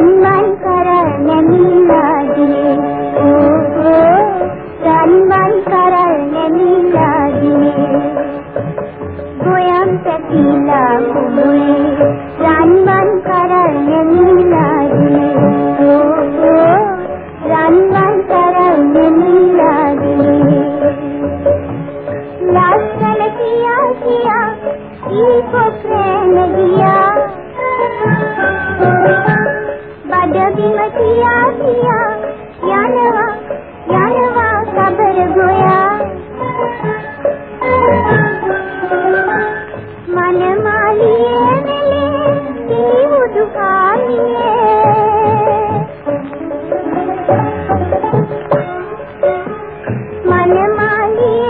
සම්මන් කර නැමිලා ගියේ ඕ ඕ සම්මන් කර නැමිලා ගියේ ගෝයම් පැතිලා කුඹුලේ සම්මන් කර නැමිලා 天马行。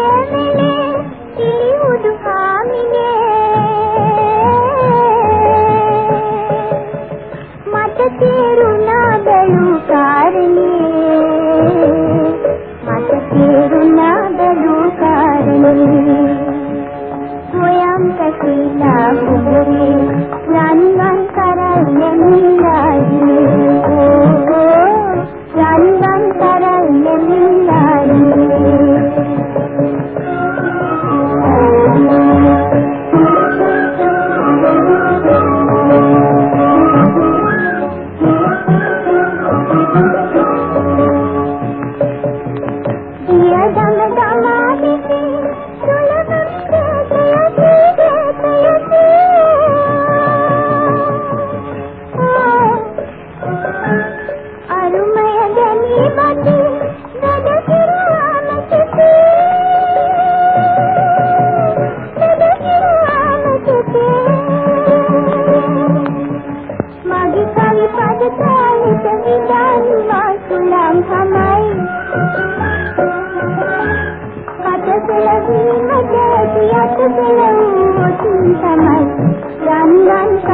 Department කුසල වීමට සිය කුසල වූ සිතමයි යන්වන්